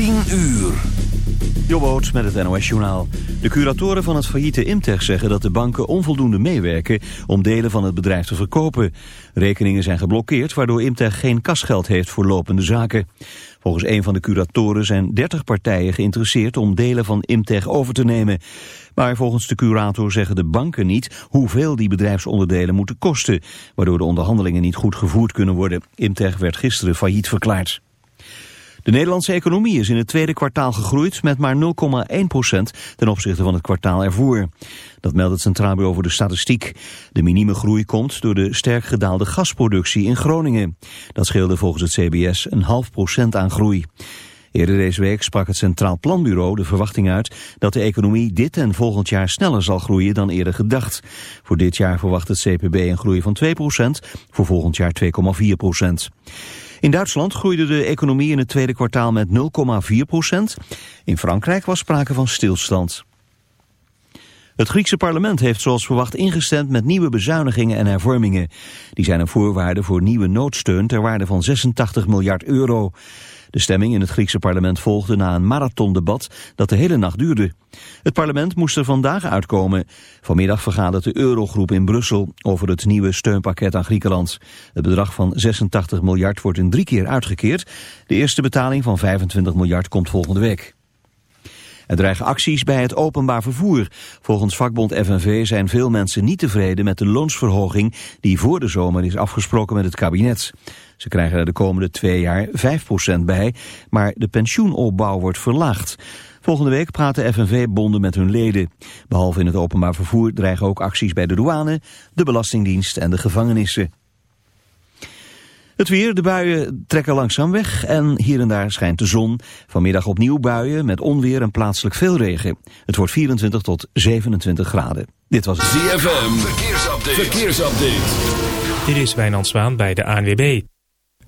10 uur. Jobboot met het NOS-journaal. De curatoren van het failliete Imtech zeggen dat de banken onvoldoende meewerken om delen van het bedrijf te verkopen. Rekeningen zijn geblokkeerd waardoor Imtech geen kasgeld heeft voor lopende zaken. Volgens een van de curatoren zijn 30 partijen geïnteresseerd om delen van Imtech over te nemen. Maar volgens de curator zeggen de banken niet hoeveel die bedrijfsonderdelen moeten kosten, waardoor de onderhandelingen niet goed gevoerd kunnen worden. Imtech werd gisteren failliet verklaard. De Nederlandse economie is in het tweede kwartaal gegroeid met maar 0,1 procent ten opzichte van het kwartaal ervoor. Dat meldt het Centraal Bureau voor de Statistiek. De minieme groei komt door de sterk gedaalde gasproductie in Groningen. Dat scheelde volgens het CBS een half procent aan groei. Eerder deze week sprak het Centraal Planbureau de verwachting uit dat de economie dit en volgend jaar sneller zal groeien dan eerder gedacht. Voor dit jaar verwacht het CPB een groei van 2% voor volgend jaar 2,4 in Duitsland groeide de economie in het tweede kwartaal met 0,4 procent. In Frankrijk was sprake van stilstand. Het Griekse parlement heeft zoals verwacht ingestemd met nieuwe bezuinigingen en hervormingen. Die zijn een voorwaarde voor nieuwe noodsteun ter waarde van 86 miljard euro. De stemming in het Griekse parlement volgde na een marathondebat dat de hele nacht duurde. Het parlement moest er vandaag uitkomen. Vanmiddag vergadert de Eurogroep in Brussel over het nieuwe steunpakket aan Griekenland. Het bedrag van 86 miljard wordt in drie keer uitgekeerd. De eerste betaling van 25 miljard komt volgende week. Er dreigen acties bij het openbaar vervoer. Volgens vakbond FNV zijn veel mensen niet tevreden met de loonsverhoging die voor de zomer is afgesproken met het kabinet. Ze krijgen er de komende twee jaar 5% bij, maar de pensioenopbouw wordt verlaagd. Volgende week praten FNV-bonden met hun leden. Behalve in het openbaar vervoer dreigen ook acties bij de douane, de Belastingdienst en de gevangenissen. Het weer, de buien trekken langzaam weg en hier en daar schijnt de zon. Vanmiddag opnieuw buien met onweer en plaatselijk veel regen. Het wordt 24 tot 27 graden. Dit was ZFM, verkeersupdate. verkeersupdate. Dit is Wijnand Zwaan bij de ANWB.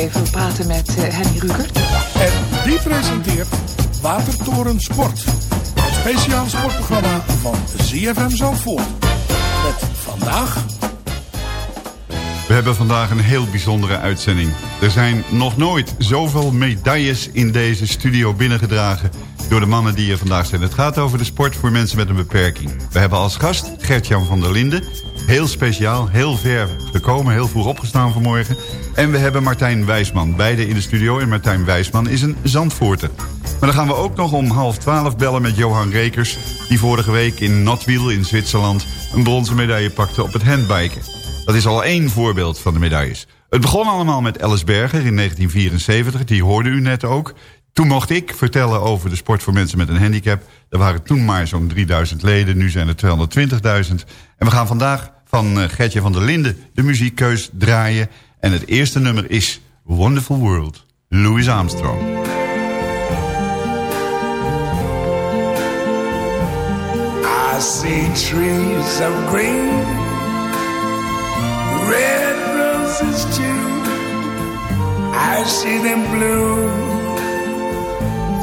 Even, we praten met uh, Henny Rukert. En die presenteert Watertoren Sport. Het speciaal sportprogramma van ZFM Zandvoort. Met vandaag... We hebben vandaag een heel bijzondere uitzending. Er zijn nog nooit zoveel medailles in deze studio binnengedragen... door de mannen die hier vandaag zijn. Het gaat over de sport voor mensen met een beperking. We hebben als gast Gert-Jan van der Linden. Heel speciaal, heel ver gekomen, heel vroeg opgestaan vanmorgen. En we hebben Martijn Wijsman, beide in de studio. En Martijn Wijsman is een Zandvoorter. Maar dan gaan we ook nog om half twaalf bellen met Johan Rekers... die vorige week in Notwiel in Zwitserland... een bronzen medaille pakte op het handbiken. Dat is al één voorbeeld van de medailles. Het begon allemaal met Alice Berger in 1974, die hoorde u net ook. Toen mocht ik vertellen over de sport voor mensen met een handicap. Er waren toen maar zo'n 3000 leden, nu zijn er 220.000. En we gaan vandaag van Gertje van der Linden de muziekkeus draaien. En het eerste nummer is Wonderful World, Louis Armstrong. I see trees of green, red roses too. I see them bloom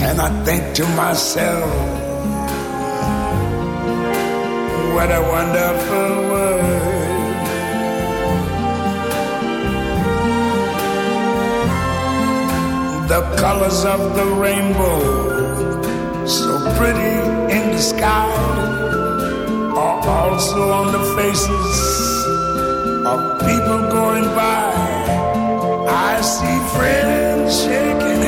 and I think to myself, what a wonderful world. The colors of the rainbow, so pretty in the sky are also on the faces of people going by. I see friends shaking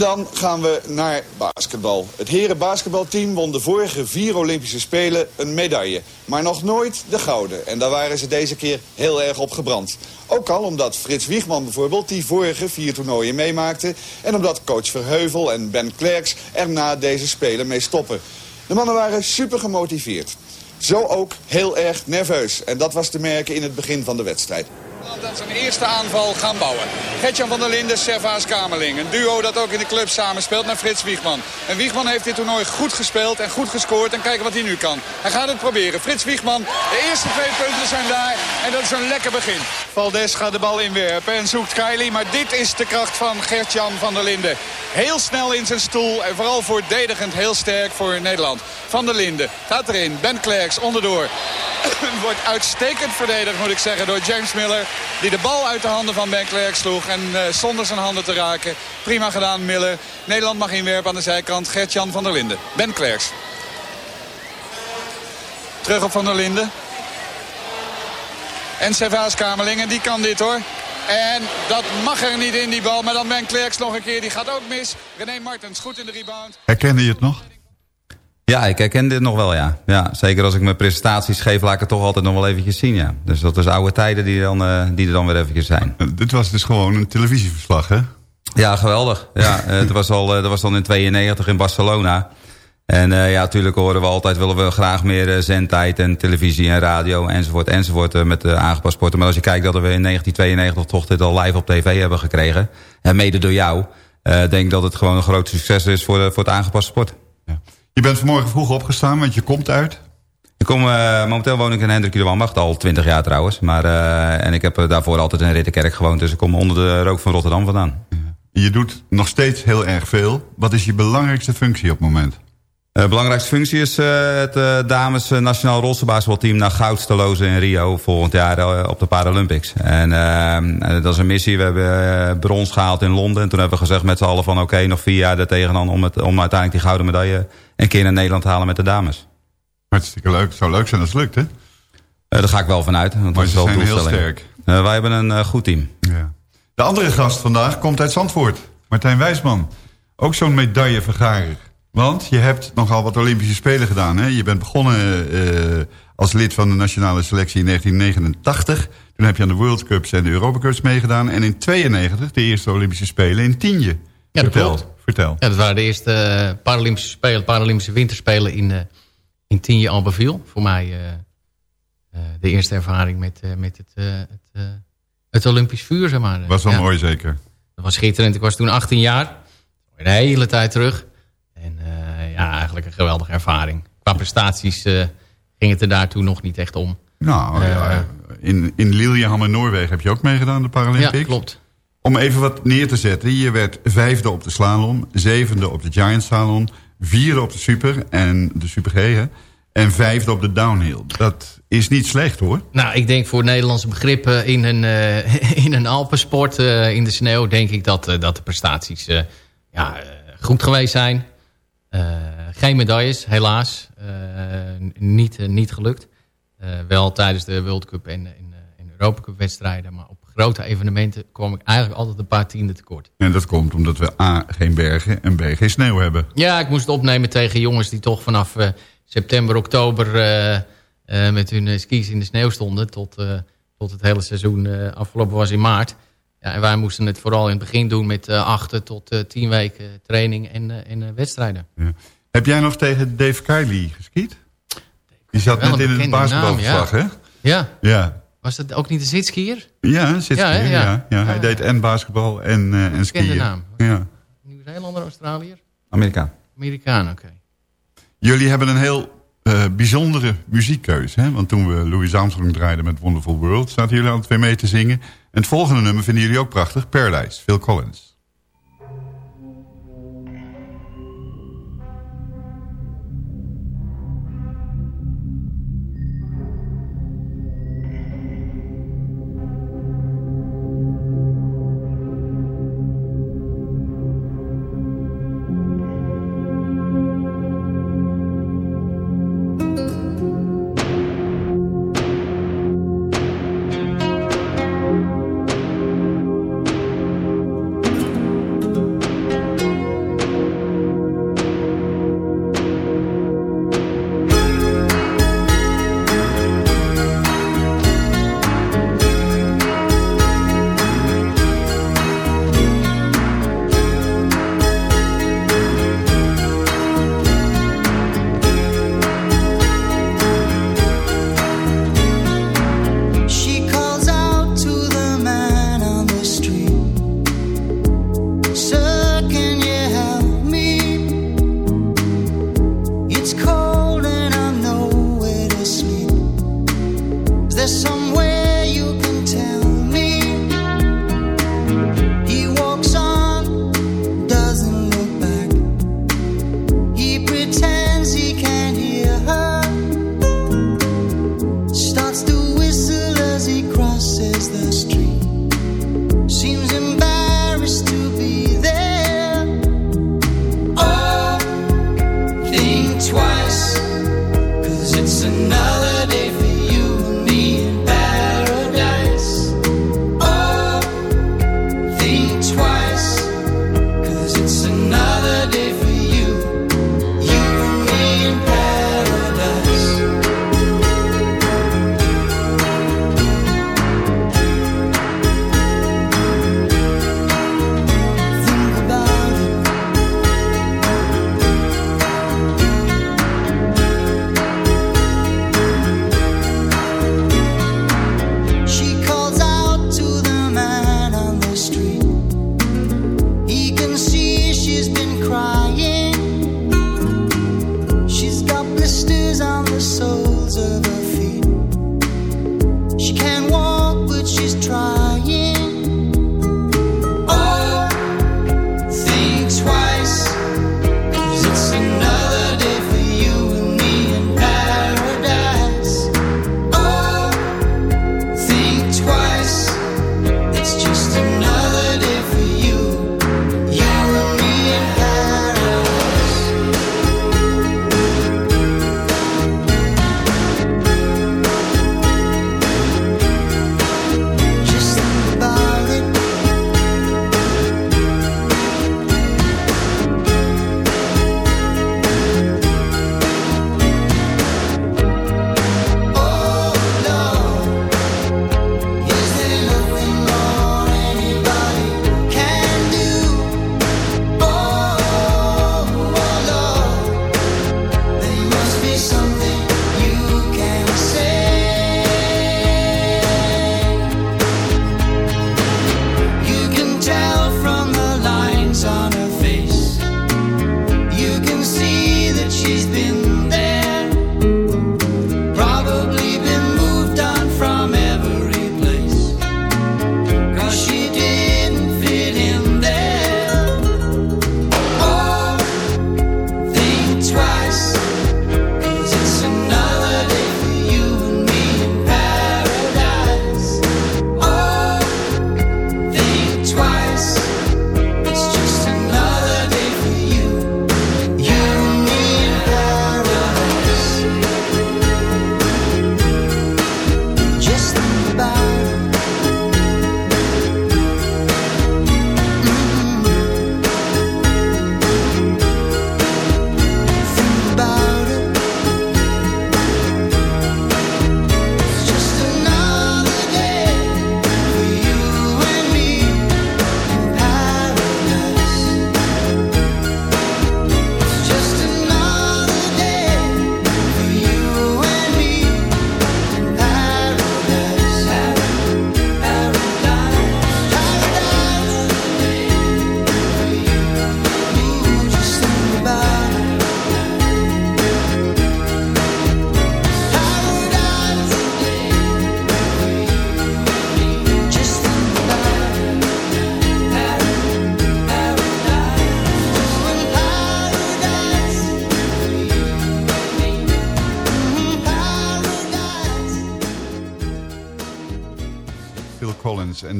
dan gaan we naar basketbal. Het herenbasketbalteam won de vorige vier Olympische Spelen een medaille. Maar nog nooit de gouden. En daar waren ze deze keer heel erg op gebrand. Ook al omdat Frits Wiegman bijvoorbeeld die vorige vier toernooien meemaakte... en omdat coach Verheuvel en Ben Klerks er na deze Spelen mee stoppen. De mannen waren super gemotiveerd. Zo ook heel erg nerveus. En dat was te merken in het begin van de wedstrijd dat zijn eerste aanval gaan bouwen. Gertjan van der Linden, Servaas Kamerling. Een duo dat ook in de club samenspeelt met Frits Wiegman. En Wiegman heeft dit toernooi goed gespeeld en goed gescoord. En kijken wat hij nu kan. Hij gaat het proberen. Frits Wiegman, de eerste twee punten zijn daar. En dat is een lekker begin. Valdes gaat de bal inwerpen en zoekt Kylie. Maar dit is de kracht van Gertjan van der Linden. Heel snel in zijn stoel en vooral verdedigend heel sterk voor Nederland. Van der Linden gaat erin. Ben Klerks onderdoor. Wordt uitstekend verdedigd moet ik zeggen door James Miller. Die de bal uit de handen van Ben Klerk sloeg. En uh, zonder zijn handen te raken. Prima gedaan Miller. Nederland mag inwerpen aan de zijkant. Gert-Jan van der Linden. Ben Klerks. Terug op Van der Linden. En Servaas Kamerling. En die kan dit hoor. En dat mag er niet in die bal. Maar dan Ben Klerks nog een keer. Die gaat ook mis. René Martens goed in de rebound. Herkende je het nog? Ja, ik herken dit nog wel, ja. ja. Zeker als ik mijn presentaties geef, laat ik het toch altijd nog wel eventjes zien, ja. Dus dat is oude tijden die, dan, uh, die er dan weer eventjes zijn. Uh, dit was dus gewoon een televisieverslag, hè? Ja, geweldig. Ja, uh, het was al, dat was dan in 92 in Barcelona. En ja, natuurlijk horen we altijd, willen we graag meer zendtijd en televisie en radio enzovoort enzovoort met de aangepast sporten. Maar als je kijkt dat we in 1992 toch dit al live op tv hebben gekregen, en mede door jou, denk ik dat het gewoon een groot succes is voor, voor het aangepast sport. Ja. Je bent vanmorgen vroeg opgestaan, want je komt uit? Ik kom, uh, momenteel woon ik in Hendrik de Wambacht, al 20 jaar trouwens. Maar, uh, en ik heb daarvoor altijd in Rittenkerk gewoond, dus ik kom onder de rook van Rotterdam vandaan. Je doet nog steeds heel erg veel. Wat is je belangrijkste functie op het moment? De uh, belangrijkste functie is het dames nationaal rolstoelbasketbalteam naar goud te lozen in Rio volgend jaar op de Paralympics. En dat is een missie. We hebben brons gehaald in Londen. En toen hebben we gezegd met z'n allen van oké, nog vier jaar er tegenaan om, het, om uiteindelijk die gouden medaille een keer naar Nederland halen met de dames. Hartstikke leuk. Het zou leuk zijn als het lukt, hè? Daar ga ik wel vanuit. Want maar ze zijn heel sterk. Wij hebben een goed team. Ja. De andere gast vandaag komt uit Zandvoort. Martijn Wijsman. ook zo'n medaillevergarer. Want je hebt nogal wat Olympische Spelen gedaan. Hè? Je bent begonnen uh, als lid van de nationale selectie in 1989. Toen heb je aan de World Cups en de Europa Cups meegedaan. En in 92 de eerste Olympische Spelen in Tienje. Ja, dat Vertel. klopt. Vertel. Ja, dat waren de eerste uh, Paralympische Spelen, Paralympische Winterspelen in, uh, in Tienje Albertville. Voor mij de eerste ervaring met, met het, het, het Olympisch vuur, zeg maar. Was wel ja. mooi, zeker. Dat was schitterend. Ik was toen 18 jaar. De hele tijd terug. En ja, eigenlijk een geweldige ervaring. Qua prestaties ging het er daartoe nog niet echt om. Nou, ja, in, in Lillehammer, Noorwegen heb je ook meegedaan, de Paralympics. Ja, klopt. Om even wat neer te zetten. Je werd vijfde op de slalom, zevende op de giant slalom... vierde op de super en de super G, hè? En vijfde op de downhill. Dat is niet slecht, hoor. Nou, ik denk voor Nederlandse begrippen in een, uh, in een Alpensport uh, in de sneeuw... denk ik dat, uh, dat de prestaties ja, goed geweest zijn. Geen medailles, helaas. niet, niet gelukt. wel tijdens de World Cup en, en, en Europa Cup wedstrijden... maar op grote evenementen kwam ik eigenlijk altijd een paar tienden tekort. En dat komt omdat we A, geen bergen en B, geen sneeuw hebben. Ja, ik moest het opnemen tegen jongens die toch vanaf uh, september, oktober... Uh, uh, met hun skis in de sneeuw stonden... tot, tot het hele seizoen afgelopen was in maart. Ja, en wij moesten het vooral in het begin doen met acht tot tien weken training en, en wedstrijden. Ja. Heb jij nog tegen Dave Kiley geskiet? Die zat net in het basketbalverslag, ja. hè? Ja. Ja. Was dat ook niet de zitskier? Ja, zitskier, ja, ja, ja. ja. Hij deed en basketbal en, uh, en skiën. naam. Ja. Nieuw-Zeelander, Australiër? Amerikaan. Amerikaan, oké. Okay. Jullie hebben een heel uh, bijzondere muziekkeuze. Hè? Want toen we Louis Armstrong draaiden met Wonderful World... zaten jullie alle twee mee te zingen. En het volgende nummer vinden jullie ook prachtig. Paradise, Phil Collins. you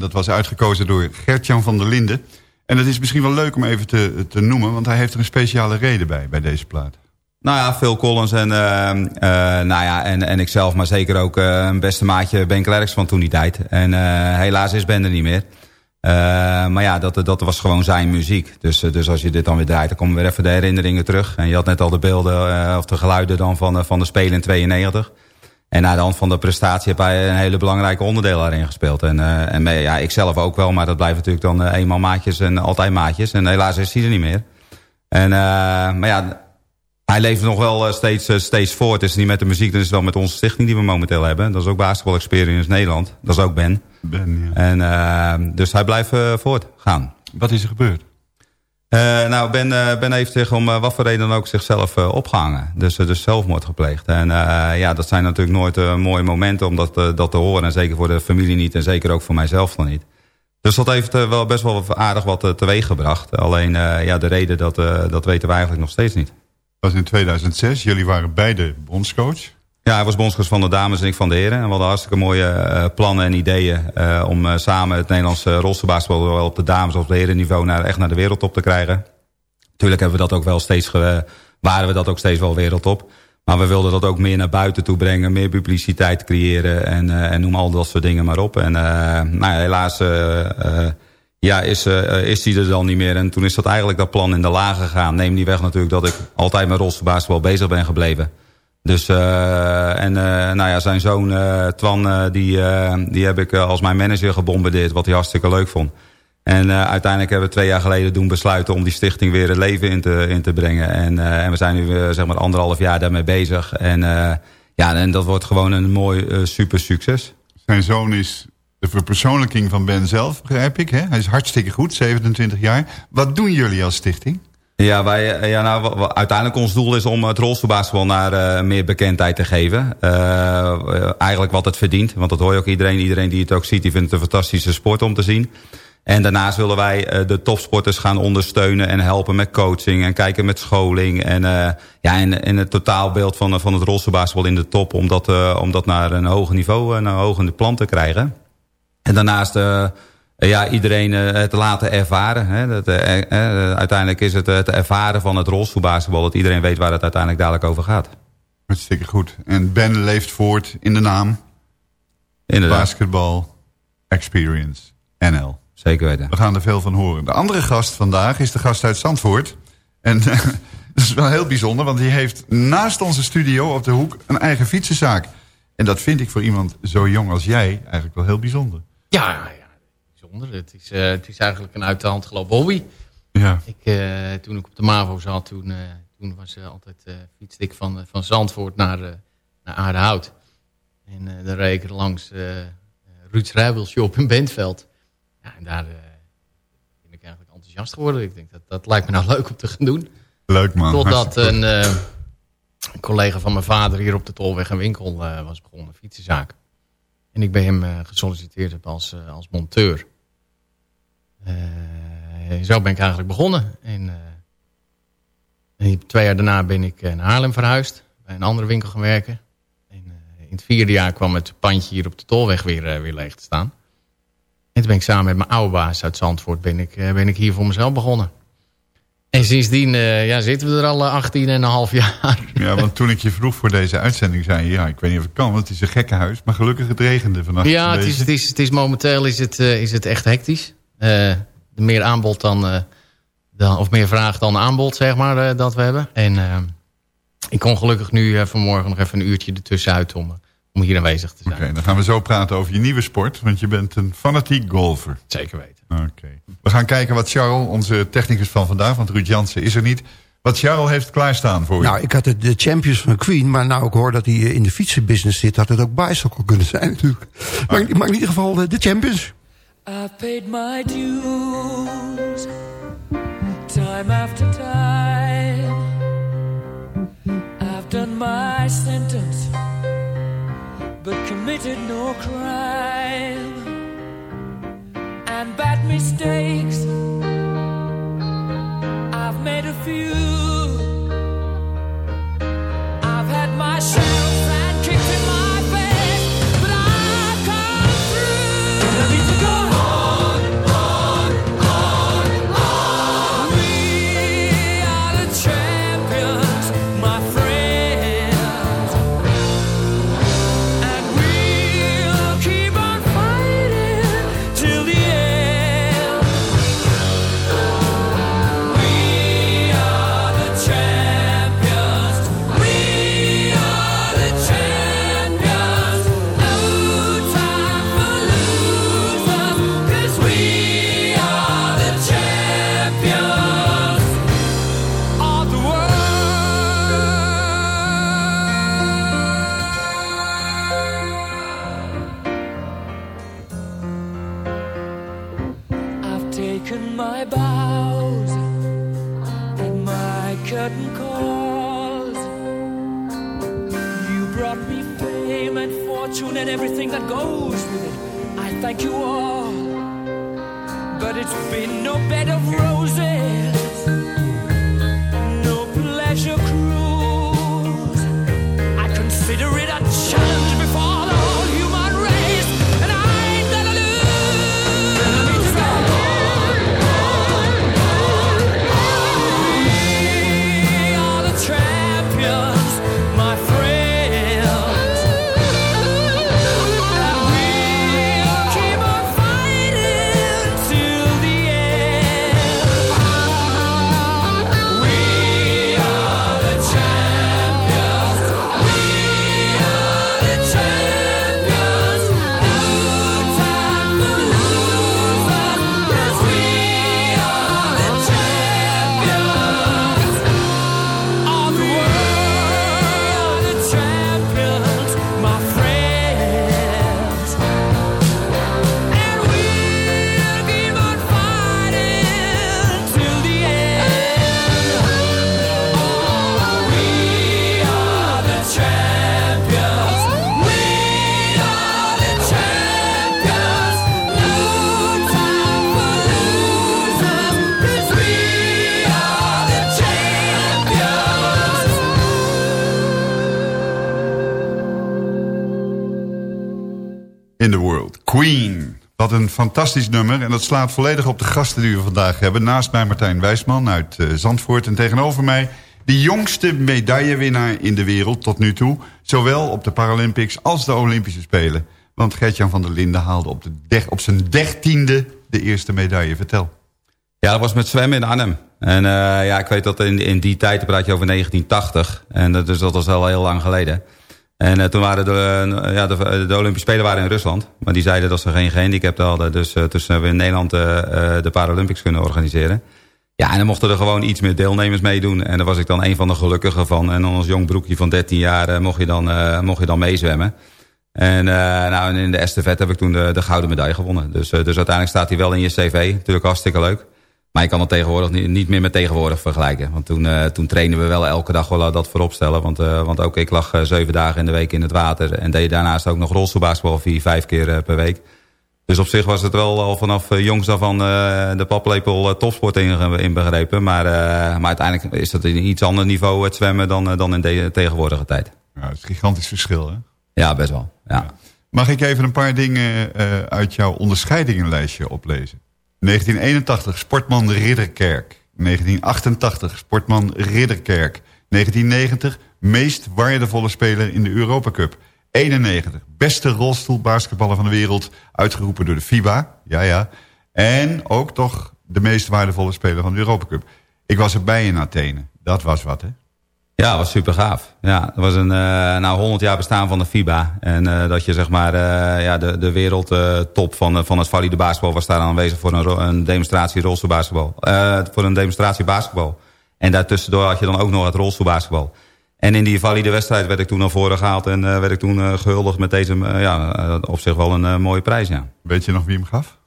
dat was uitgekozen door Gertjan van der Linden. En dat is misschien wel leuk om even te, te noemen... want hij heeft er een speciale reden bij, bij deze plaat. Nou ja, Phil Collins en, uh, uh, nou ja, en, en ikzelf, maar zeker ook een beste maatje Ben Klerks van toen die tijd. En helaas is Ben er niet meer. maar ja, dat, dat was gewoon zijn muziek. Dus, dus als je dit dan weer draait, dan komen weer even de herinneringen terug. En je had net al de beelden of de geluiden dan van, van de Spelen in 92. En aan de hand van de prestatie heb hij een hele belangrijke onderdeel daarin gespeeld. En, en ja, ik zelf ook wel, maar dat blijft natuurlijk dan eenmaal maatjes en altijd maatjes. En helaas is hij er niet meer. En, maar ja hij leeft nog wel eh, steeds, eh, steeds voort. Het is niet met de muziek, dat is wel met onze stichting die we momenteel hebben. Dat is ook Basketball Experience Nederland. Dat is ook Ben. Ben, ja. En, dus hij blijft uh, voortgaan. Wat is er gebeurd? Uh, nou, Ben, ben heeft zich om wat voor reden dan ook zichzelf opgehangen. Dus, dus zelfmoord gepleegd. En ja, dat zijn natuurlijk nooit mooie momenten om dat, dat te horen. En zeker voor de familie niet. En zeker ook voor mijzelf dan niet. Dus dat heeft wel best wel aardig wat teweeg gebracht. Alleen ja, de reden, dat, dat weten we eigenlijk nog steeds niet was in 2006. Jullie waren beide bondscoach. Ja, hij was bondscoach van de dames en ik van de heren. En we hadden hartstikke mooie uh, plannen en ideeën... Uh, om uh, samen het Nederlandse rolstoelbasketbal... wel op de dames- of de herenniveau naar, echt naar de wereldtop te krijgen. Tuurlijk hebben we dat ook wel steeds... waren we dat ook steeds wel wereldtop. Maar we wilden dat ook meer naar buiten toe brengen. Meer publiciteit creëren. En, en noem al dat soort dingen maar op. En nou ja, helaas ja, is, is die er dan niet meer. En toen is dat eigenlijk dat plan in de laag gegaan. Neem niet weg natuurlijk dat ik altijd met rolstoelbasketbal bezig ben gebleven. Dus, uh, en uh, nou ja, zijn zoon Twan, die, die heb ik als mijn manager gebombardeerd. Wat hij hartstikke leuk vond. En uiteindelijk hebben we twee jaar geleden doen besluiten om die stichting weer het leven in te, in te brengen. En, en we zijn nu zeg maar anderhalf jaar daarmee bezig. En, ja, en dat wordt gewoon een mooi super succes. Zijn zoon is de verpersoonlijking van Ben zelf, begrijp ik. Hè? Hij is hartstikke goed, 27 jaar. Wat doen jullie als stichting? Ja, wij, eh, ja nou, uiteindelijk ons doel is om het rolstoelbasketbal naar uh, meer bekendheid te geven. Uh, eigenlijk wat het verdient, want dat hoor je ook iedereen. Iedereen die het ook ziet, die vindt het een fantastische sport om te zien. En daarnaast willen wij de topsporters gaan ondersteunen en helpen met coaching en kijken met scholing. En, uh, ja, en, en het totaalbeeld van, van het rolstoelbasketbal in de top, om dat, uh, om dat naar een hoger niveau, naar een hoger plan te krijgen. En daarnaast uh, ja, iedereen uh, het laten ervaren. Hè. Dat, uh, uiteindelijk is het het ervaren van het rolstoelbasketbal... dat iedereen weet waar het uiteindelijk dadelijk over gaat. Hartstikke goed. En Ben leeft voort in de naam... Inderdaad. Basketbal Experience NL. Zeker weten. We gaan er veel van horen. De andere gast vandaag is de gast uit Zandvoort. En dat is wel heel bijzonder... want die heeft naast onze studio op de hoek een eigen fietsenzaak... En dat vind ik voor iemand zo jong als jij eigenlijk wel heel bijzonder. Ja, ja bijzonder. Het is, uh, het is eigenlijk een uit de hand gelopen hobby. Ja. Ik, uh, toen ik op de MAVO zat, toen, uh, toen was uh, altijd uh, fietste ik van, van Zandvoort naar, naar Aardehout. En dan reed ik langs Ruud's Rijwielshop in Bentveld. Ja, en daar ben ik eigenlijk enthousiast geworden. Ik denk, dat, dat lijkt me nou leuk om te gaan doen. Leuk man. Totdat een, een, collega van mijn vader hier op de Tolweg een winkel was begonnen, een fietsenzaak. En ik ben hem uh, gesolliciteerd heb als, uh, als monteur. Uh, zo ben ik eigenlijk begonnen. En, en, twee jaar daarna ben ik naar Haarlem verhuisd. Bij een andere winkel gaan werken. En, in het vierde jaar kwam het pandje hier op de Tolweg weer, weer leeg te staan. En toen ben ik samen met mijn oude baas uit Zandvoort... ben ik, ben ik hier voor mezelf begonnen. En sindsdien uh, ja, zitten we er al 18,5 jaar. Ja, want toen ik je vroeg voor deze uitzending zei je... ja, ik weet niet of het kan, want het is een gekke huis. Maar gelukkig het regende vannacht. Ja, het is, het, is, het is momenteel is het, uh, is het echt hectisch. Uh, meer aanbod dan, dan... of meer vraag dan aanbod, zeg maar, dat we hebben. En ik kon gelukkig nu vanmorgen nog even een uurtje ertussenuit... om, om hier aanwezig te zijn. Oké, dan gaan we zo praten over je nieuwe sport. Want je bent een fanatiek golfer. Zeker weten. Oké. We gaan kijken wat Charles, onze technicus van vandaag... want Ruud Jansen is er niet... wat Charles heeft klaarstaan voor je. Nou, ik had het de Champions van Queen... maar nou ik hoor dat hij in de fietsenbusiness zit... had het ook bicycle kunnen zijn natuurlijk. Maar, maar in ieder geval de Champions. I paid my dues Time after time I've done my sentence But committed no crime and bad mistakes. I've made a few. I've had my shells In the World. Queen. Wat een fantastisch nummer. En dat slaat volledig op de gasten die we vandaag hebben. Naast mij Martijn Wijsman uit eh, Zandvoort. En tegenover mij de jongste medaillewinnaar in de wereld tot nu toe. Zowel op de Paralympics als de Olympische Spelen. Want Gertjan van der Linden haalde op, de op zijn dertiende de eerste medaille. Vertel. Ja, dat was met zwemmen in Arnhem. En eh, ja, ik weet dat in, in die tijd, praat je over 1980. En dat, dus dat was al heel lang geleden. En eh, toen waren de, eh, ja, de, de Olympische Spelen waren in Rusland. Maar die zeiden dat ze geen gehandicapten hadden. Dus toen hebben we in Nederland de Paralympics kunnen organiseren. Ja, en dan mochten er gewoon iets meer deelnemers meedoen. En daar was ik dan een van de gelukkigen van. En dan als jong broekje van 13 jaar mocht, je dan, mocht je dan meezwemmen. En nou, in de estafette heb ik toen de, de gouden medaille gewonnen. Dus, dus uiteindelijk staat hij wel in je cv. Natuurlijk hartstikke leuk. Maar je kan het tegenwoordig niet, niet meer met tegenwoordig vergelijken. Want toen, uh, toen trainen we wel elke dag wel dat voorop stellen. Want, uh, want ook ik lag zeven dagen in de week in het water. En deed daarnaast ook nog rolstoelbasketbal vier, vijf keer per week. Dus op zich was het wel al vanaf jongs af van de paplepel topsport inbegrepen. Maar, maar uiteindelijk is dat in iets ander niveau het zwemmen dan, dan in de tegenwoordige tijd. Ja, het is een gigantisch verschil hè? Ja, best wel. Ja. Mag ik even een paar dingen uit jouw onderscheidingenlijstje oplezen? 1981 Sportman Ridderkerk. 1988 Sportman Ridderkerk. 1990 meest waardevolle speler in de Europa Cup. 91 beste rolstoelbasketballer van de wereld. Uitgeroepen door de FIBA. Ja, ja. En ook toch de meest waardevolle speler van de Europa Cup. Ik was erbij in Athene. Dat was wat, hè? Ja, was super gaaf. Ja, dat was een uh, nou, 100 jaar bestaan van de FIBA. En uh, dat je zeg maar uh, ja, de, de wereldtop van, van het valide basketbal was daar aanwezig voor een, een demonstratie rolstoelbasketbal. voor een demonstratie basketbal. En daartussendoor had je dan ook nog het rolstoelbasketbal. En in die valide wedstrijd werd ik toen naar voren gehaald en werd ik toen gehuldigd met deze, ja, op zich wel een mooie prijs, ja. Weet je nog wie hem gaf?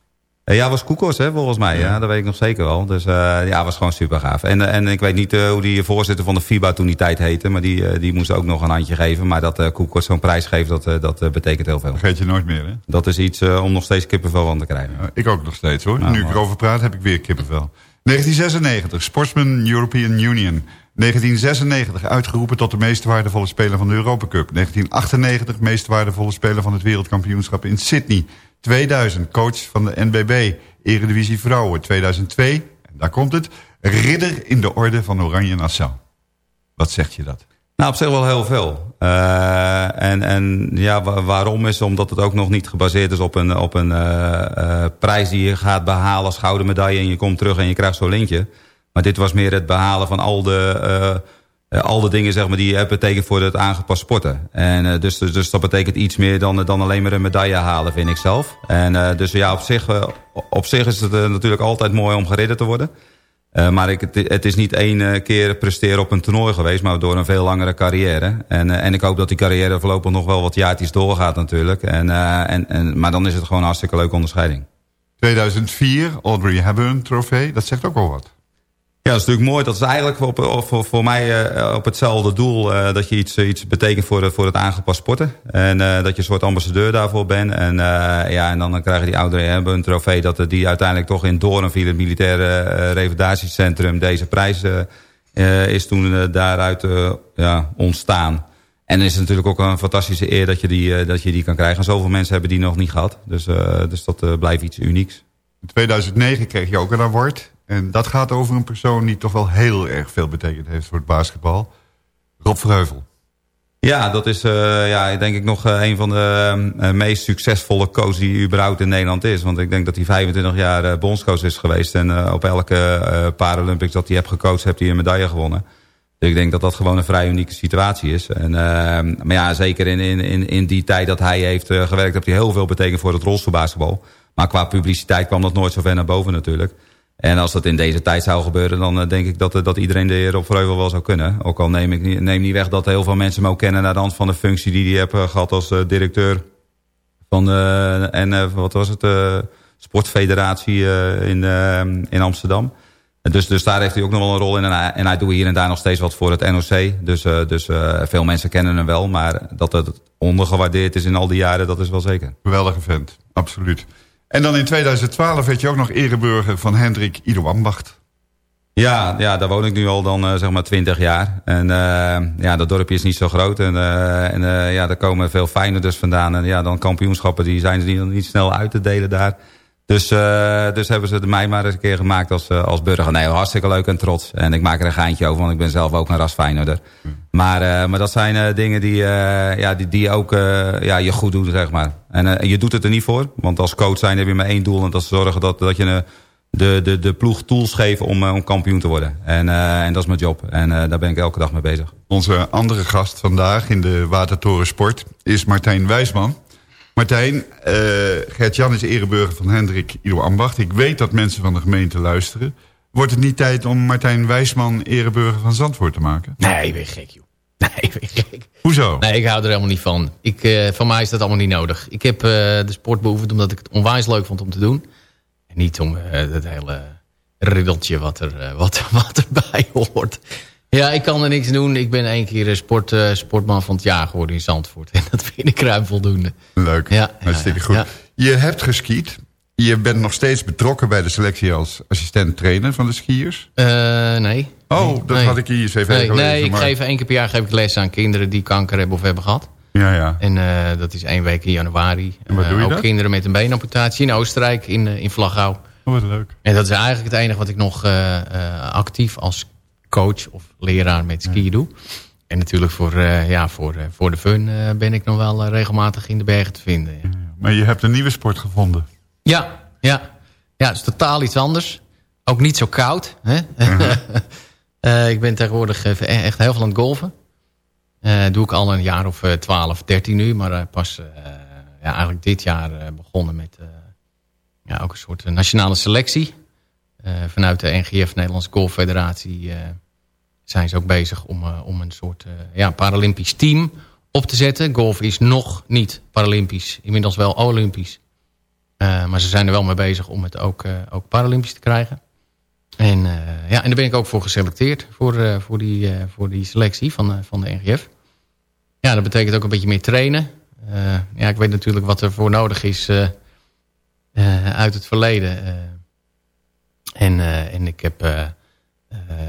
Ja, was Koekos, hè, volgens mij. Ja. ja. dat weet ik nog zeker wel. Dus uh, ja, was gewoon super gaaf. En, en ik weet niet uh, hoe die voorzitter van de FIBA toen die tijd heette. Maar die, uh, die moest ook nog een handje geven. Maar dat Koekos zo'n prijs geeft, dat, dat betekent heel veel. Vergeet je nooit meer, hè? Dat is iets om nog steeds kippenvel van te krijgen. ik ook nog steeds, hoor. Nou, nu ik erover praat, heb ik weer kippenvel. 1996, Sportsman European Union. 1996, uitgeroepen tot de meest waardevolle speler van de Europa Cup. 1998, meest waardevolle speler van het wereldkampioenschap in Sydney. 2000, coach van de NBB, Eredivisie Vrouwen. 2002, en daar komt het, ridder in de orde van Oranje Nassau. Wat zegt je dat? Nou, op zich wel heel veel. Uh, en, en ja, waarom is omdat het ook nog niet gebaseerd is op een, op een uh, prijs die je gaat behalen als gouden medaille en je komt terug en je krijgt zo'n lintje. Maar dit was meer het behalen van al de, uh, al de dingen zeg maar, die het betekent voor het aangepast sporten. En, uh, dus, dus, dat betekent iets meer dan, dan alleen maar een medaille halen, vind ik zelf. En, dus ja, op zich, op zich is het natuurlijk altijd mooi om gereden te worden. maar ik, het, is niet één keer presteren op een toernooi geweest, maar door een veel langere carrière. En, en ik hoop dat die carrière voorlopig nog wel wat jaartjes doorgaat natuurlijk. En, en, en, maar dan is het gewoon een hartstikke leuke onderscheiding. 2004, Audrey Hepburn trofee, dat zegt ook wel wat. Ja, dat is natuurlijk mooi. Dat is eigenlijk op, voor, voor mij uh, op hetzelfde doel... Uh, dat je iets, iets betekent voor, voor het aangepast sporten. En dat je een soort ambassadeur daarvoor bent. En, ja, en dan krijgen die ouderen hebben een trofee... dat die uiteindelijk toch in Doorn via het militaire revalidatiecentrum... deze prijs is toen daaruit ja, ontstaan. En is het natuurlijk ook een fantastische eer dat je die, dat je die kan krijgen. En zoveel mensen hebben die nog niet gehad. Dus, dus dat blijft iets unieks. In 2009 kreeg je ook een award... En dat gaat over een persoon die toch wel heel erg veel betekend heeft voor het basketbal. Rob Vreuvel. Ja, dat is uh, ja, denk ik nog uh, een van de uh, meest succesvolle coaches die überhaupt in Nederland is. Want ik denk dat hij 25 jaar bondscoach is geweest. En op elke Paralympics dat hij heeft gecoacht, heeft hij een medaille gewonnen. Dus ik denk dat dat gewoon een vrij unieke situatie is. En, maar ja, zeker in, in, in die tijd dat hij heeft gewerkt, heeft hij heel veel betekend voor het rolstoelbasketbal. Maar qua publiciteit kwam dat nooit zo ver naar boven natuurlijk. En als dat in deze tijd zou gebeuren, dan uh, denk ik dat, uh, dat iedereen de heer op Vreuvel wel zou kunnen. Ook al neem ik niet, neem niet weg dat heel veel mensen hem ook kennen... naar de hand van de functie die hij heeft uh, gehad als directeur van de en, wat was het, sportfederatie in, in Amsterdam. Dus, dus daar heeft hij ook nog wel een rol in. En hij, en hij doet hier en daar nog steeds wat voor het NOC. Dus, dus veel mensen kennen hem wel. Maar dat het ondergewaardeerd is in al die jaren, dat is wel zeker. Geweldige vent, absoluut. En dan in 2012 werd je ook nog ereburger van Hendrik Ido Ambacht. Ja, ja, daar woon ik nu al dan uh, zeg maar 20 jaar. En uh, ja, dat dorpje is niet zo groot. En, uh, en ja, daar komen veel dus vandaan. En ja, dan kampioenschappen die zijn ze niet, niet snel uit te delen daar. Dus, uh, dus hebben ze de mij maar eens een keer gemaakt als, uh, als burger. Nee, hartstikke leuk en trots. En ik maak er een geintje over, want ik ben zelf ook een ras. Maar, uh, maar dat zijn dingen die, ja, die, die ook ja, je goed doen, zeg maar. En je doet het er niet voor. Want als coach zijn heb je maar één doel. En dat is zorgen dat, dat je de, de, de ploeg tools geeft om, om kampioen te worden. En, en dat is mijn job. En daar ben ik elke dag mee bezig. Onze andere gast vandaag in de Watertoren Sport is Martijn Wijsman. Martijn, uh, Gert-Jan is ereburger van Hendrik Ido Ambacht. Ik weet dat mensen van de gemeente luisteren. Wordt het niet tijd om Martijn Wijsman ereburger van Zandvoort te maken? Nee, ben gek, joh. Nee, ben gek. Hoezo? Nee, ik hou er helemaal niet van. Ik, uh, van mij is dat allemaal niet nodig. Ik heb uh, de sport beoefend omdat ik het onwijs leuk vond om te doen. En niet om het hele riddeltje wat, er, wat, wat erbij hoort. Ja, ik kan er niks doen. Ik ben één keer sport, uh, sportman van het jaar geworden in Zandvoort. En dat vind ik ruim voldoende. Leuk, ja, hartstikke goed. Ja. Je hebt geskiet. Je bent nog steeds betrokken bij de selectie als assistent-trainer van de skiers? Uh, nee. Oh, dat had ik hier eens even nee, gelezen. Nee, ik geef één keer per jaar geef ik les aan kinderen die kanker hebben of hebben gehad. Ja, ja. En uh, dat is één week in januari. En wat doe je ook dat? kinderen met een beenamputatie in Oostenrijk, in, in Vlaghouw. Oh, wat leuk. En dat is eigenlijk het enige wat ik nog actief als coach of leraar met skiën doe. En natuurlijk voor, uh, ja, voor, uh, voor de fun uh, ben ik nog wel regelmatig in de bergen te vinden. Ja. Maar je hebt een nieuwe sport gevonden. Ja, ja. ja het is totaal iets anders. Ook niet zo koud. Hè? -huh. ik ben tegenwoordig echt heel veel aan het golven. doe ik al een jaar of 12, 13 nu. Maar pas ja, eigenlijk dit jaar begonnen met ja, ook een soort nationale selectie. vanuit de NGF, Nederlandse Golffederatie zijn ze ook bezig om, uh, om een soort uh, ja, Paralympisch team op te zetten. Golf is nog niet Paralympisch, inmiddels wel Olympisch. Uh, maar ze zijn er wel mee bezig om het ook, ook Paralympisch te krijgen. En, ja, en daar ben ik ook voor geselecteerd, voor, voor, die, voor die selectie van, van de NGF. Ja, dat betekent ook een beetje meer trainen. ja, ik weet natuurlijk wat er voor nodig is uit het verleden. en, en ik heb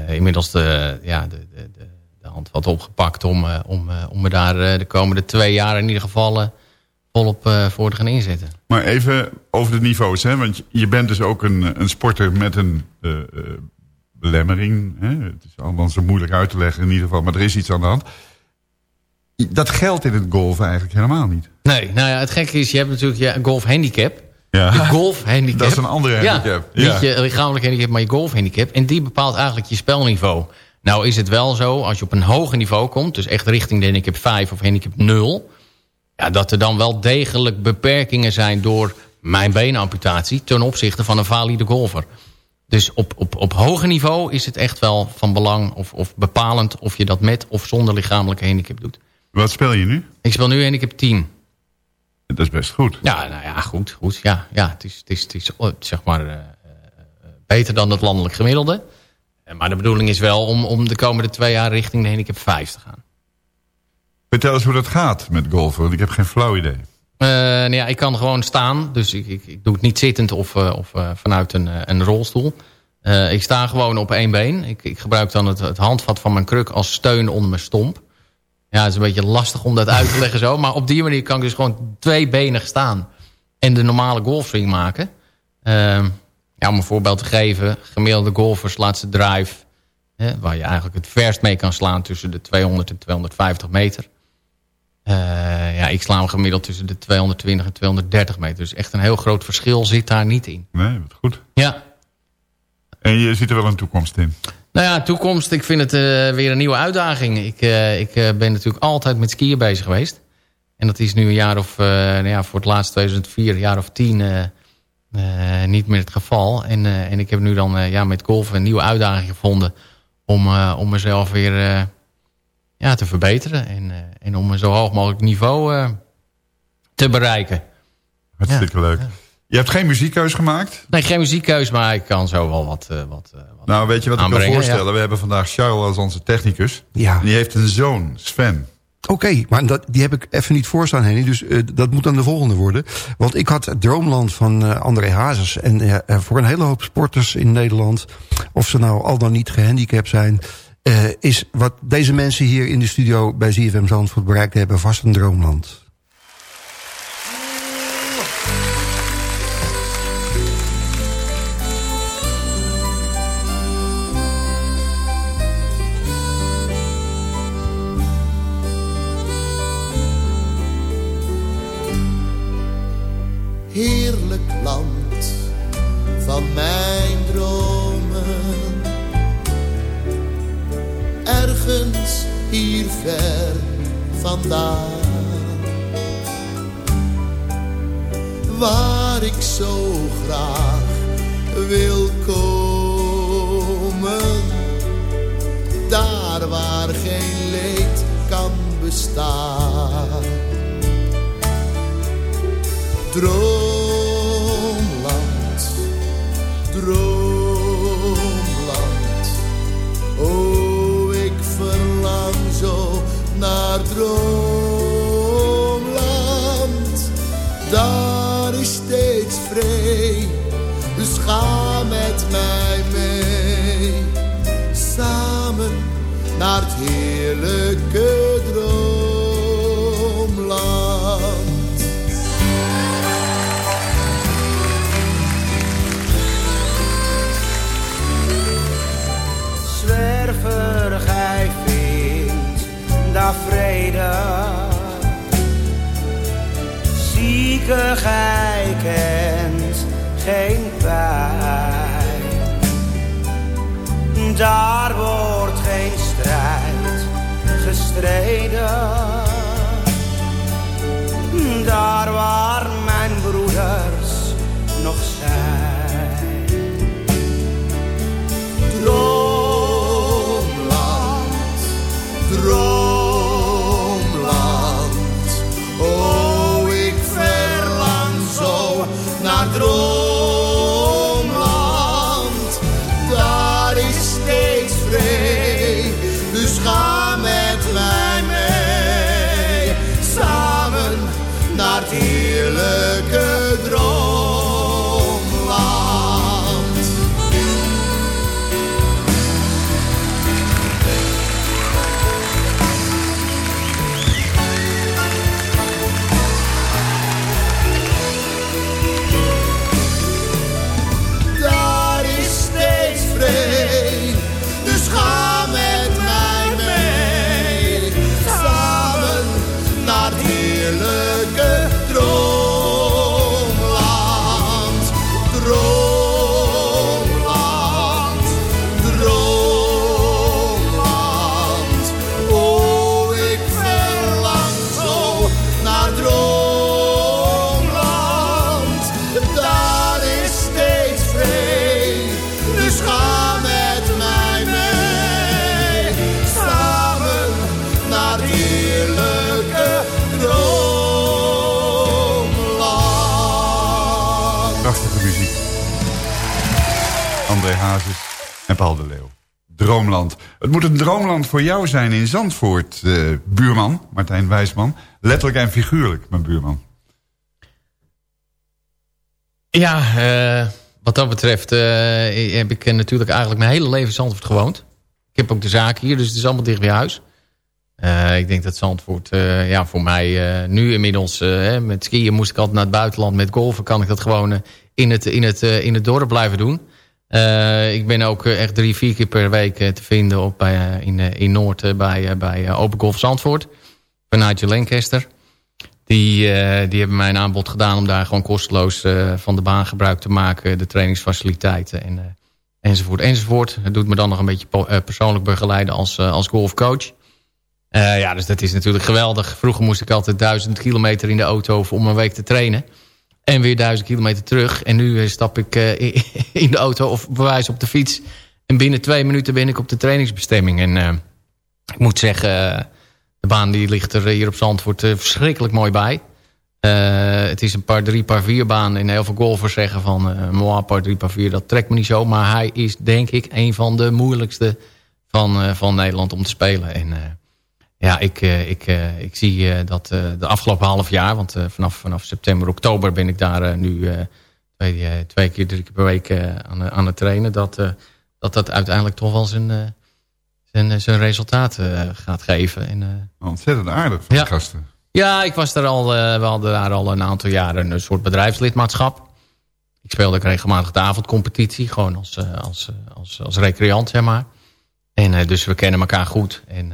inmiddels de, ja, de, de, de, hand wat opgepakt om, uh, om, uh, om me daar de komende twee jaar in ieder geval volop voor te gaan inzetten. Maar even over de niveaus, hè? want je bent dus ook een, een sporter met een belemmering. Hè? Het is allemaal zo moeilijk uit te leggen in ieder geval, maar er is iets aan de hand. Dat geldt in het golf eigenlijk helemaal niet. Nee, nou ja, het gekke is, je hebt natuurlijk je golf handicap. Ja. De golf handicap. Dat is een andere handicap. Ja, niet je lichamelijk handicap, maar je golf handicap. En die bepaalt eigenlijk je spelniveau. Nou is het wel zo, als je op een hoger niveau komt... dus echt richting de handicap 5 of handicap 0... Ja, dat er dan wel degelijk beperkingen zijn door mijn beenamputatie... ten opzichte van een valide golfer. Dus op, op, op hoger niveau is het echt wel van belang of, of bepalend... of je dat met of zonder lichamelijke handicap doet. Wat speel je nu? Ik speel nu handicap 10. Dat is best goed. Ja, nou ja, goed. goed ja, ja, het, is, het, is, het is zeg maar uh, beter dan het landelijk gemiddelde. maar de bedoeling is wel om, om de komende twee jaar richting de handicap 5 te gaan. Vertel eens hoe dat gaat met golfen, want ik heb geen flauw idee. Uh, nou ja, ik kan gewoon staan, dus ik, ik, ik doe het niet zittend of, uh, of uh, vanuit een, een rolstoel. ik sta gewoon op één been. Ik, ik gebruik dan het, het, handvat van mijn kruk als steun onder mijn stomp. Ja, het is een beetje lastig om dat uit te leggen zo. Maar op die manier kan ik dus gewoon twee benen staan. En de normale golfswing maken. Ehm, ja, om een voorbeeld te geven. Gemiddelde golfers laatste drive. Hè, waar je eigenlijk het verst mee kan slaan tussen de 200 en 250 meter. Uh, ja, ik sla hem gemiddeld tussen de 220 en 230 meter. Dus echt een heel groot verschil zit daar niet in. Nee, wat goed. Ja. En je ziet er wel een toekomst in? Nou ja, toekomst. Ik vind het uh, weer een nieuwe uitdaging. Ik, uh, ik ben natuurlijk altijd met skiën bezig geweest. En dat is nu een jaar of, nou ja, voor het laatst 2004, een jaar of tien niet meer het geval. En, en ik heb nu dan ja, met golf een nieuwe uitdaging gevonden om, om mezelf weer ja, te verbeteren. En, en om een zo hoog mogelijk niveau te bereiken. Hartstikke ja. leuk. Ja. Je hebt geen muziekkeus gemaakt? Nee, geen muziekkeus, maar ik kan zo wel wat, uh, wat, wat Nou, weet je wat ik kan voorstellen? Ja. We hebben vandaag Charles als onze technicus. Ja. En die heeft een zoon, Sven. Oké, okay, maar dat, die heb ik even niet voorstaan, Henny. Dus uh, dat moet dan de volgende worden. Want ik had Droomland van uh, André Hazes. En uh, voor een hele hoop sporters in Nederland... of ze nou al dan niet gehandicapt zijn... Uh, is wat deze mensen hier in de studio bij ZFM Zandvoort bereikt hebben vast een droomland. Van mijn dromen ergens hier ver vandaan. Waar ik zo graag wil komen, daar waar geen leed kan bestaan. Droomland, droomland, oh ik verlang zo naar droomland. Daar is steeds vrede, dus ga met mij mee. Samen naar het heerlijke vrede. Zieke, geen pijn. Daar wordt geen strijd gestreden. Daar waar mijn broeders nog zijn. Droom en de Leeuw. droomland. Het moet een droomland voor jou zijn in Zandvoort, eh, buurman, Martijn Wijsman. Letterlijk en figuurlijk, mijn buurman. Ja, uh, wat dat betreft uh, heb ik natuurlijk eigenlijk mijn hele leven in Zandvoort gewoond. Ik heb ook de zaak hier, dus het is allemaal dicht bij huis. Ik denk dat Zandvoort ja, voor mij nu inmiddels... met skiën moest ik altijd naar het buitenland. Met golfen kan ik dat gewoon in, het, in, het, in het dorp blijven doen. Ik ben ook echt drie, vier keer per week te vinden op, bij, in, in Noord bij, bij Open Golf Zandvoort. Bij Nigel Lancaster. Die, die hebben mij een aanbod gedaan om daar gewoon kosteloos van de baan gebruik te maken. De trainingsfaciliteiten en, enzovoort enzovoort. Het doet me dan nog een beetje persoonlijk begeleiden als, als golfcoach. ja, dus dat is natuurlijk geweldig. Vroeger moest ik altijd duizend kilometer in de auto om een week te trainen. En weer duizend kilometer terug. En nu stap ik in de auto of bewijs op de fiets. En binnen twee minuten ben ik op de trainingsbestemming. En ik moet zeggen de baan die ligt er hier op Zandvoort verschrikkelijk mooi bij. Het is een paar drie, paar vier baan. En heel veel golfers zeggen van... Uh, paar drie, paar vier, dat trekt me niet zo. Maar hij is denk ik een van de moeilijkste van, van Nederland om te spelen. En ja, ik, ik, ik zie dat de afgelopen half jaar... want vanaf, vanaf september, oktober ben ik daar nu twee, twee keer, drie keer per week aan, aan het trainen... dat dat, dat uiteindelijk toch wel zijn zijn, eh, zijn resultaten eh, gaat geven. En, eh, Ontzettend aardig van ja. gasten. Ja, ik was er al, we hadden daar al een aantal jaren een soort bedrijfslidmaatschap. Ik speelde ook regelmatig de avondcompetitie, gewoon als, als, als, als recreant, zeg maar. En dus we kennen elkaar goed. En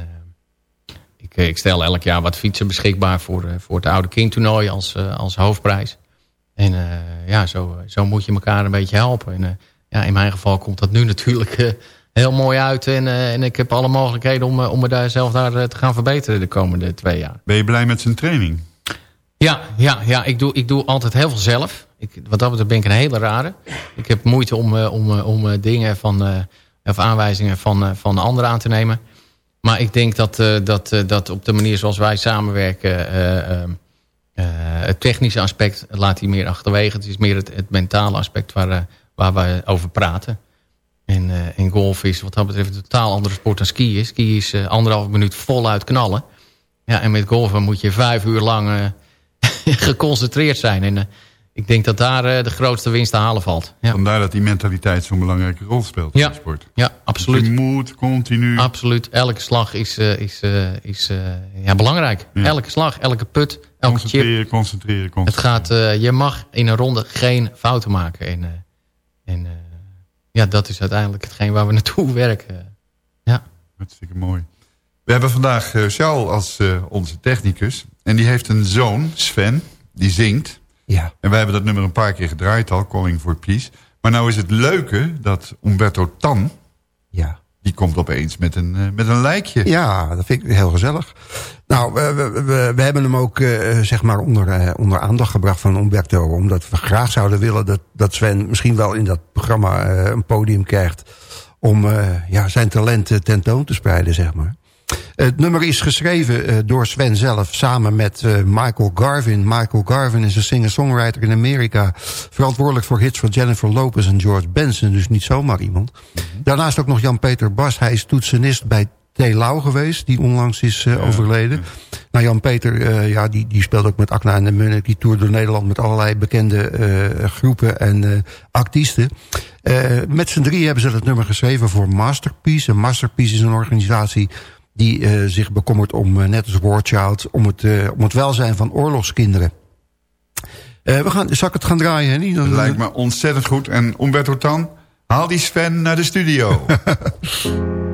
ik, ik, stel elk jaar wat fietsen beschikbaar voor, voor het Oude King toernooi als, als hoofdprijs. En ja, zo, zo moet je elkaar een beetje helpen. En ja, in mijn geval komt dat nu natuurlijk heel mooi uit. En, uh, en ik heb alle mogelijkheden om, om me daar zelf daar uh, te gaan verbeteren de komende twee jaar. Ben je blij met zijn training? Ja, ja, ja ik, doe, ik doe altijd heel veel zelf. Ik, wat dat betreft ben ik een hele rare. Ik heb moeite om, om, om dingen van, of aanwijzingen van, van anderen aan te nemen. Maar ik denk dat, dat, dat op de manier zoals wij samenwerken... het technische aspect laat hij meer achterwege. Het is meer het, het mentale aspect waar, waar we over praten. En, en golf is wat dat betreft een totaal andere sport dan ski is. Ski is anderhalf minuut voluit knallen. Ja, en met golven moet je vijf uur lang geconcentreerd zijn. En ik denk dat daar de grootste winst te halen valt. Ja. Vandaar dat die mentaliteit zo'n belangrijke rol speelt ja. in de sport. Ja, absoluut. Je moet continu... Absoluut. Elke slag is, is, is ja, belangrijk. Ja. Elke slag, elke put, elke concentreren, chip. Concentreren, concentreren. Het gaat, je mag in een ronde geen fouten maken. En, en ja, dat is uiteindelijk hetgeen waar we naartoe werken. Ja. Hartstikke mooi. We hebben vandaag Charles als onze technicus. En die heeft een zoon, Sven, die zingt. Ja. En wij hebben dat nummer een paar keer gedraaid al, Calling for Peace. Maar nou is het leuke dat Umberto Tan... Ja. Die komt opeens met een, uh, met een lijkje. Ja, dat vind ik heel gezellig. Nou, we, we, we, hebben hem ook uh, zeg maar onder, uh, onder aandacht gebracht van Umberto. Omdat we graag zouden willen dat, dat Sven misschien wel in dat programma een podium krijgt. Om ja, zijn talenten tentoon te spreiden, zeg maar. Het nummer is geschreven door Sven zelf samen met Michael Garvin. Michael Garvin is een singer-songwriter in Amerika. Verantwoordelijk voor hits van Jennifer Lopez en George Benson. Dus niet zomaar iemand. Daarnaast ook nog Jan-Peter Bas. Hij is toetsenist bij T. Lau geweest, die onlangs is uh, ja, overleden. Ja. Nou, Jan-Peter, uh, ja, die, die speelt ook met Akna en de Munnik. Die toert door Nederland met allerlei bekende uh, groepen en artiesten. met z'n drie hebben ze dat nummer geschreven voor Masterpiece. En Masterpiece is een organisatie die zich bekommert om, net als War Child... om het, om het welzijn van oorlogskinderen. we gaan, zal ik het gaan draaien, Henny? Dat lijkt me ontzettend goed. En Umberto Tan, haal die Sven naar de studio.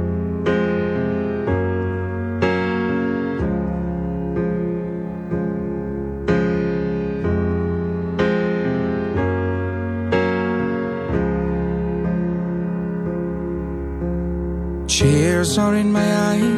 Tears are in my eyes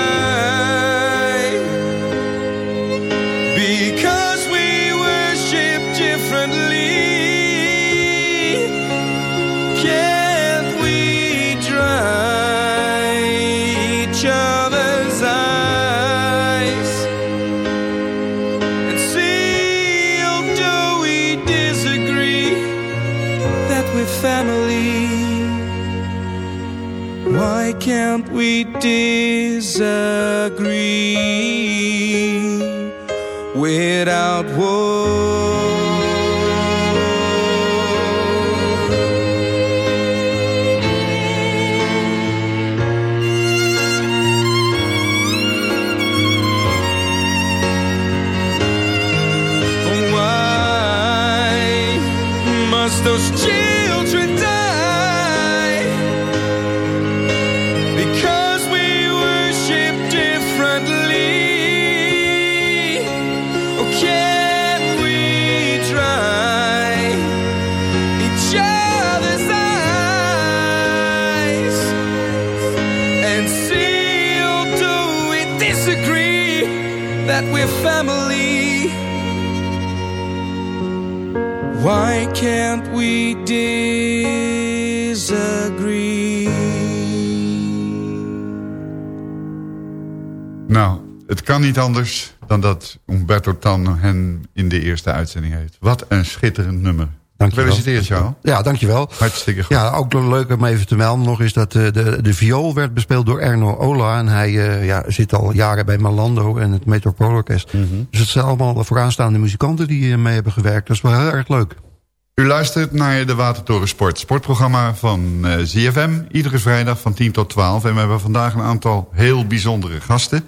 Can't we disagree niet anders dan dat Umberto Tan hen in de eerste uitzending heeft. Wat een schitterend nummer. Gefeliciteerd, jou. Ja, dankjewel. Hartstikke goed. Ja, ook leuk om even te melden nog is dat eh, de, de viool werd bespeeld door Erno Ola. En hij eh, ja, zit al jaren bij Malando en het Metropoolorkest. Mhm. Dus het zijn allemaal vooraanstaande muzikanten die eh, mee hebben gewerkt. Dat is wel heel erg leuk. U luistert naar de Watertoren Sport, sportprogramma van ZFM. Iedere vrijdag van 10 tot 12. En we hebben vandaag een aantal heel bijzondere gasten.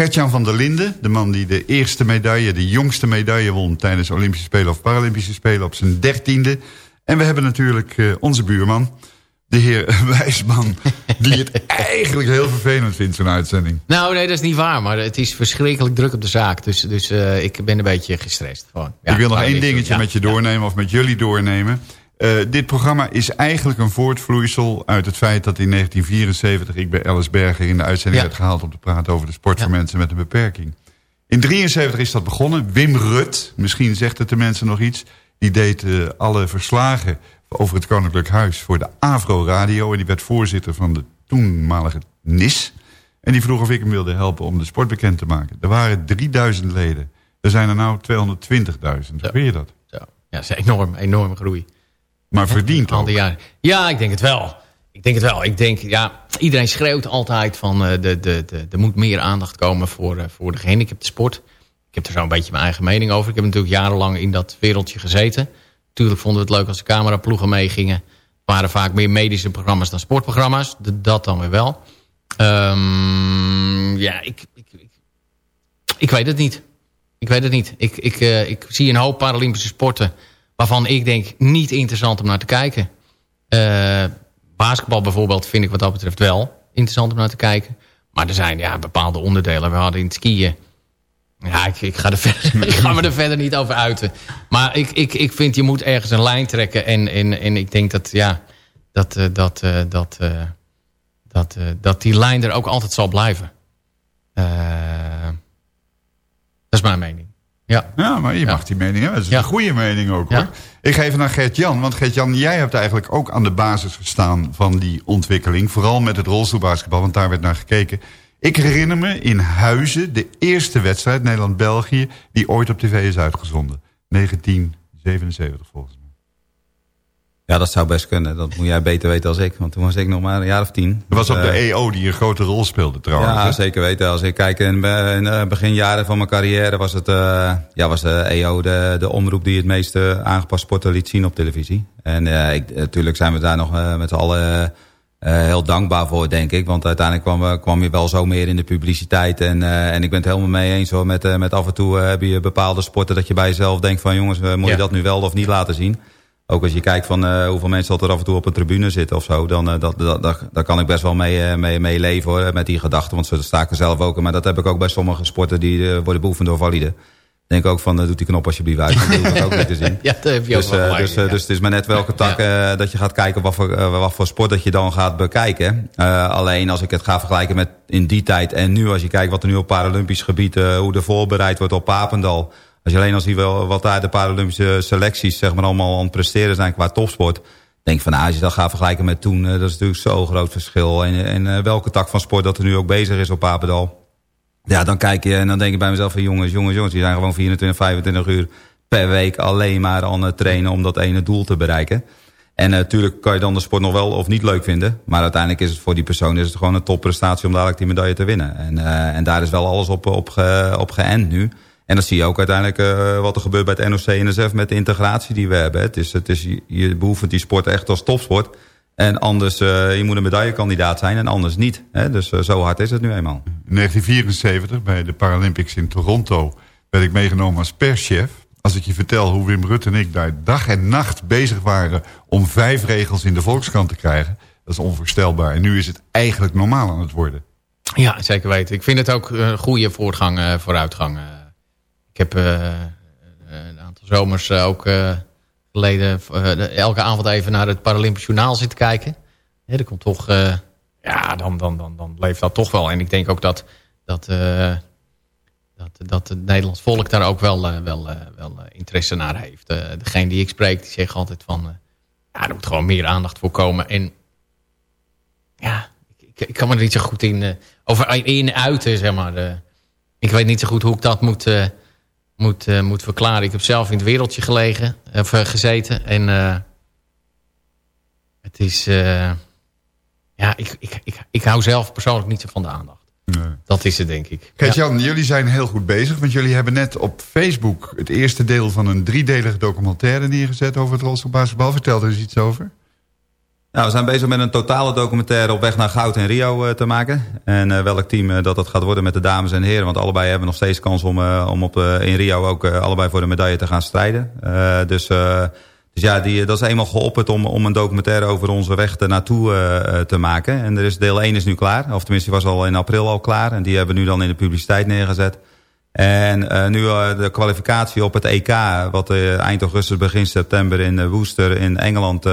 Gertjan van der Linden, de man die de eerste medaille, de jongste medaille won... tijdens Olympische Spelen of Paralympische Spelen op zijn dertiende. En we hebben natuurlijk eh, onze buurman, de heer Wijsman... die het eigenlijk heel vervelend vindt, zo'n uitzending. Nou, nee, dat is niet waar. Maar het is verschrikkelijk druk op de zaak. Dus, dus eh, ik ben een beetje gestrest. Gewoon. Ja, ik wil nog één dingetje ja, met je doornemen of met jullie doornemen. Eh, dit programma is eigenlijk een voortvloeisel uit het feit dat in 1974... ik bij Alice Berger in de uitzending Ja. werd gehaald... om te praten over de sport voor mensen met een beperking. In 73 is dat begonnen. Wim Rut, misschien zegt het de mensen nog iets... die deed eh, alle verslagen over het Koninklijk Huis voor de Avro Radio... en die werd voorzitter van de toenmalige NIS... En die vroeg of ik hem wilde helpen om de sport bekend te maken. Er waren 3000 leden. Er zijn er nou 220.000. Hoe vind je dat? Ja, dat is enorm, enorme groei. Maar verdient Al ook. Ja, ik denk het wel. Ik denk het wel. Ik denk, ja, iedereen schreeuwt altijd van eh, de, de, de, er moet meer aandacht komen voor, eh, voor de gehandicapte sport. Ik heb er zo een beetje mijn eigen mening over. Ik heb natuurlijk jarenlang in dat wereldje gezeten. Natuurlijk vonden we het leuk als de cameraploegen meegingen. Het waren vaak meer medische programma's dan sportprogramma's. Dat dan weer wel. Ehm, ja, ik, ik, ik, ik weet het niet. Ik weet het niet. Ik, ik, eh, ik zie een hoop Paralympische sporten... waarvan ik denk niet interessant om naar te kijken. Eh, basketbal bijvoorbeeld vind ik wat dat betreft wel interessant om naar te kijken. Maar er zijn ja, bepaalde onderdelen. We hadden in het skiën Ja, ik, ik, ga er verder, ik ga me er verder niet over uiten. Maar ik, ik, ik vind, je moet ergens een lijn trekken. En, en, en ik denk dat, ja, dat, uh, dat, uh, dat, dat, dat die lijn er ook altijd zal blijven. dat is mijn mening. Ja, ja maar je ja. mag die mening hebben. Dat is Ja. een goede mening ook hoor. Ik ga even naar Gert-Jan. Want Gert-Jan, jij hebt eigenlijk ook aan de basis gestaan van die ontwikkeling. Vooral met het rolstoelbasketbal, want daar werd naar gekeken. Ik herinner me in Huizen de eerste wedstrijd Nederland-België... die ooit op tv is uitgezonden. 1977 volgens mij. Ja, dat zou best kunnen. Dat moet jij beter weten als ik. Want toen was ik nog maar een jaar of tien. Dat was op de Eh, EO die een grote rol speelde trouwens. Ja, hè? zeker weten. Als ik kijk in, de beginjaren van mijn carrière... was, het, eh, ja, was de EO de, de omroep die het meeste aangepast sporten liet zien op televisie. En eh, ik, natuurlijk zijn we daar nog eh, met z'n allen eh, heel dankbaar voor, denk ik. Want uiteindelijk kwam, eh, kwam je wel zo meer in de publiciteit. En, eh, en ik ben het helemaal mee eens hoor. Met, eh, met af en toe eh, heb je bepaalde sporten dat je bij jezelf denkt van... jongens, eh, moet je Ja. dat nu wel of niet laten zien? Ook als je kijkt van eh, hoeveel mensen dat er af en toe op een tribune zitten of zo. Dan uh, dat, dat, dat, daar kan ik best wel mee, uh, mee, mee leven hoor, met die gedachten. Want zo sta ik er zelf ook. Maar dat heb ik ook bij sommige sporten die worden beoefend door valide. Denk ook van, doet die knop alsjeblieft uit. Hoef ik ook niet te zien. Ja, dat heb je dus, ook wel dus, in, ja. dus het is maar net welke tak dat je gaat kijken wat voor, wat voor sport dat je dan gaat bekijken. Alleen als ik het ga vergelijken met in die tijd en nu. Als je kijkt wat er nu op Paralympisch gebied, hoe er voorbereid wordt op Papendal. Als je alleen al ziet wel wat daar de Paralympische selecties zeg maar, allemaal aan het presteren zijn qua topsport. Denk van, nou, als je dat gaat vergelijken met toen, uh, dat is natuurlijk zo'n groot verschil. En, en uh, welke tak van sport dat er nu ook bezig is op Papendal. Ja, dan kijk je en dan denk ik bij mezelf van jongens, jongens, jongens. Die zijn gewoon 24, 25 uur per week alleen maar aan het trainen om dat ene doel te bereiken. En natuurlijk uh, kan je dan de sport nog wel of niet leuk vinden. Maar uiteindelijk is het voor die persoon is het gewoon een topprestatie om dadelijk die medaille te winnen. En, en daar is wel alles op, op, op geënt nu. En dan zie je ook uiteindelijk uh, wat er gebeurt bij het NOC-NSF met de integratie die we hebben. Het is, het is, je behoeft die sport echt als topsport. En anders, uh, je moet een medaillekandidaat zijn en anders niet. Hè? Dus uh, zo hard is het nu eenmaal. In 1974 bij de Paralympics in Toronto werd ik meegenomen als perschef. Als ik je vertel hoe Wim Rutte en ik daar dag en nacht bezig waren... om vijf regels in de Volkskrant te krijgen, dat is onvoorstelbaar. En nu is het eigenlijk normaal aan het worden. Ja, zeker weten. Ik vind het ook een goede voortgang, uh, vooruitgang. Ik heb uh, een aantal zomers ook uh, geleden elke avond even naar het Paralympisch Journaal zitten kijken. Ja, er komt toch, ja, dan, dan, dan, dan leeft dat toch wel. En ik denk ook dat, dat, dat, dat het Nederlands volk daar ook wel, wel, wel interesse naar heeft. degene die ik spreek, die zeggen altijd van, ja, er moet gewoon meer aandacht voor komen. En ja, ik, ik kan me er niet zo goed in, over in uiten, zeg maar. ik weet niet zo goed hoe ik dat moet moet, uh, moet verklaren. Ik heb zelf in het wereldje gelegen, of, uh, gezeten. En uh, het is... ja, ik, ik, ik, ik hou zelf persoonlijk niet zo van de aandacht. Nee. Dat is het, denk ik. Gert-Jan, ja. jullie zijn heel goed bezig. Want jullie hebben net op Facebook het eerste deel van een driedelige documentaire neergezet over het rolstoelbasketbal. Vertel er eens iets over. Nou, we zijn bezig met een totale documentaire op weg naar goud in Rio uh, te maken. En uh, welk team uh, dat dat gaat worden met de dames en heren. Want allebei hebben nog steeds kans om, om op, in Rio ook allebei voor de medaille te gaan strijden. dus, dus ja, die, dat is eenmaal geopperd om, om een documentaire over onze weg naartoe te maken. En er is, deel 1 is nu klaar. Of tenminste, die was al in april al klaar. En die hebben we nu dan in de publiciteit neergezet. En uh, nu uh, de kwalificatie op het EK, wat uh, eind augustus, begin september in Worcester in Engeland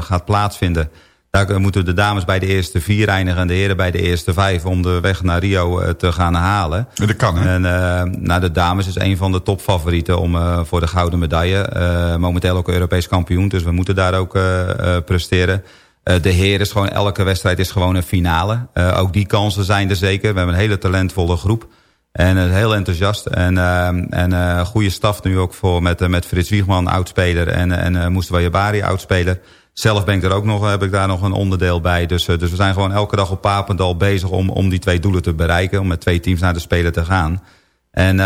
gaat plaatsvinden. Daar moeten de dames bij de eerste vier eindigen en de heren bij de eerste vijf om de weg naar Rio te gaan halen. Dat kan hè? En nou, de dames is een van de topfavorieten om, voor de gouden medaille. momenteel ook Europees kampioen, dus we moeten daar ook presteren. de heren is gewoon, elke wedstrijd is gewoon een finale. ook die kansen zijn er zeker. We hebben een hele talentvolle groep. En uh, heel enthousiast. En, uh, en uh, goede staf nu ook voor met, met Frits Wiegman, oudspeler. En, en uh, Mustafa Jabari, oudspeler. Zelf ben ik er ook nog, heb ik daar nog een onderdeel bij. Dus, dus we zijn gewoon elke dag op Papendal bezig om, om die twee doelen te bereiken. Om met twee teams naar de Spelen te gaan. En,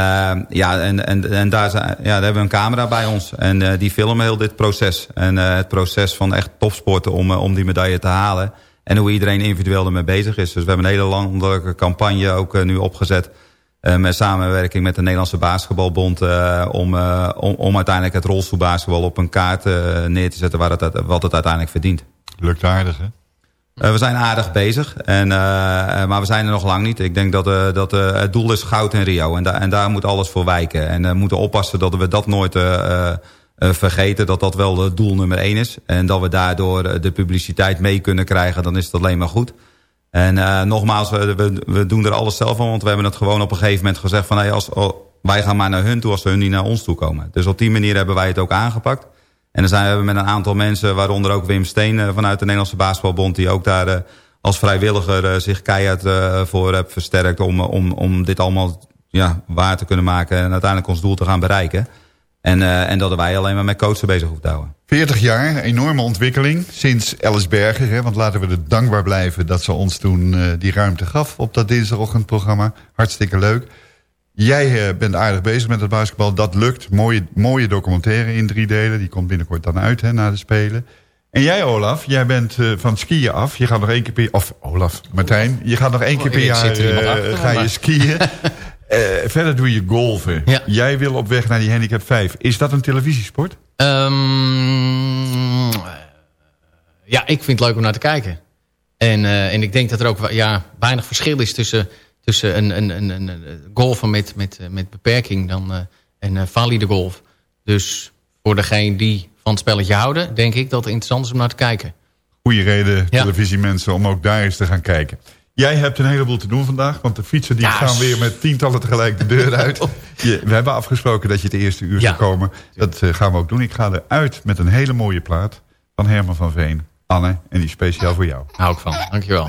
ja, en, en, en daar, zijn, ja, daar hebben we een camera bij ons. En die filmen heel dit proces. En het proces van echt topsporten om, om die medaille te halen. En hoe iedereen individueel ermee bezig is. Dus we hebben een hele landelijke campagne ook nu opgezet... Uh, met samenwerking met de Nederlandse Basketbalbond... Uh, om, uh, om, om uiteindelijk het rolstoelbasketbal op een kaart neer te zetten... Waar het, wat het uiteindelijk verdient. Lukt aardig, hè? we zijn aardig bezig, en, maar we zijn er nog lang niet. Ik denk dat, dat het doel is goud in Rio. En, en daar moet alles voor wijken. En we moeten oppassen dat we dat nooit vergeten. Dat dat wel doel nummer één is. En dat we daardoor de publiciteit mee kunnen krijgen. Dan is het alleen maar goed. En nogmaals, we, we, doen er alles zelf van. Want we hebben het gewoon op een gegeven moment gezegd van... Hey, als, oh, wij gaan maar naar hun toe als hun niet naar ons toe komen. Dus op die manier hebben wij het ook aangepakt. En dan zijn we met een aantal mensen, waaronder ook Wim Steen eh, vanuit de Nederlandse Basketbalbond... die ook daar uh, als vrijwilliger uh, zich keihard uh, voor heeft versterkt... om, om, om dit allemaal ja, waar te kunnen maken en uiteindelijk ons doel te gaan bereiken. En, en dat wij alleen maar met coachen bezig hoeven te houden. 40 jaar, enorme ontwikkeling sinds Alice Berger. Hè, want laten we er dankbaar blijven dat ze ons toen die ruimte gaf... op dat dinsdagochtendprogramma. Hartstikke leuk. Jij uh, bent aardig bezig met het basketbal. Dat lukt. Mooie, mooie documentaire in drie delen. Die komt binnenkort dan uit hè, na de Spelen. En jij, Olaf, jij bent uh, van skiën af. Je gaat nog één keer per Of Olaf, Martijn. Je gaat nog één keer per jaar ga je skiën. verder doe je golven. Ja. Jij wil op weg naar die handicap 5. Is dat een televisiesport? Um, ja, ik vind het leuk om naar te kijken. En, en ik denk dat er ook ja, weinig verschil is tussen tussen een, een, een, een golfer met, met, met beperking dan, uh, en valide golf. Dus voor degene die van het spelletje houden, denk ik dat het interessant is om naar te kijken. Goeie reden, televisiemensen, om ook daar eens te gaan kijken. Jij hebt een heleboel te doen vandaag, want de fietsen die gaan weer met tientallen tegelijk de deur uit. Je, we hebben afgesproken dat je het eerste uur zou komen. Dat uh, gaan we ook doen. Ik ga eruit met een hele mooie plaat van Herman van Veen. Anne, en die speciaal voor jou. Hou ik van, dankjewel.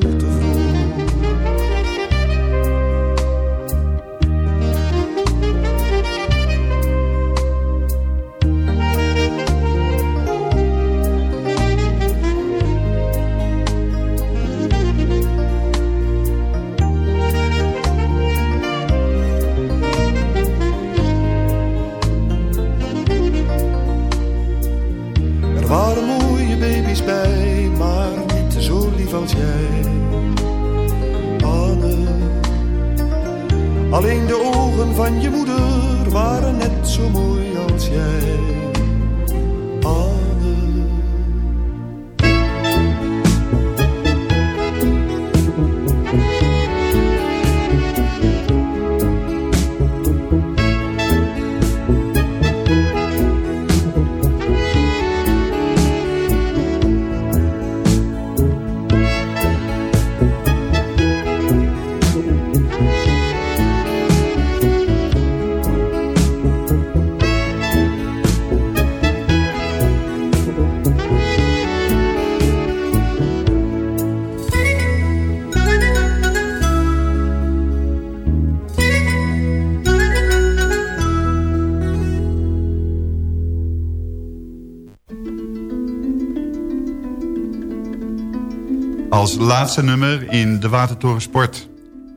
Als laatste nummer in de Watertoren Sport.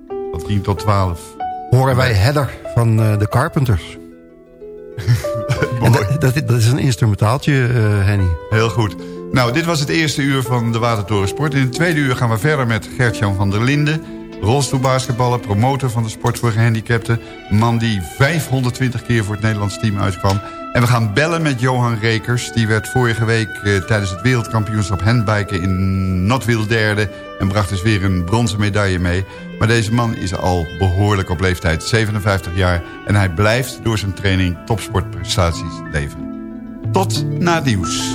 Van 10 tot 12. Horen wij Heather van uh, de Carpenters. dat, dat, dat, is een instrumentaaltje, uh, Henny. Heel goed. Nou, dit was het eerste uur van de Watertoren Sport. In het tweede uur gaan we verder met Gert-Jan van der Linden... rolstoelbasketballer, promotor van de sport voor gehandicapten... man die 520 keer voor het Nederlands team uitkwam... En we gaan bellen met Johan Rekers. Die werd vorige week eh, tijdens het wereldkampioenschap handbiken in Notwiel derde. En bracht dus weer een bronzen medaille mee. Maar deze man is al behoorlijk op leeftijd, 57 jaar. En hij blijft door zijn training topsportprestaties leveren. Tot na het nieuws.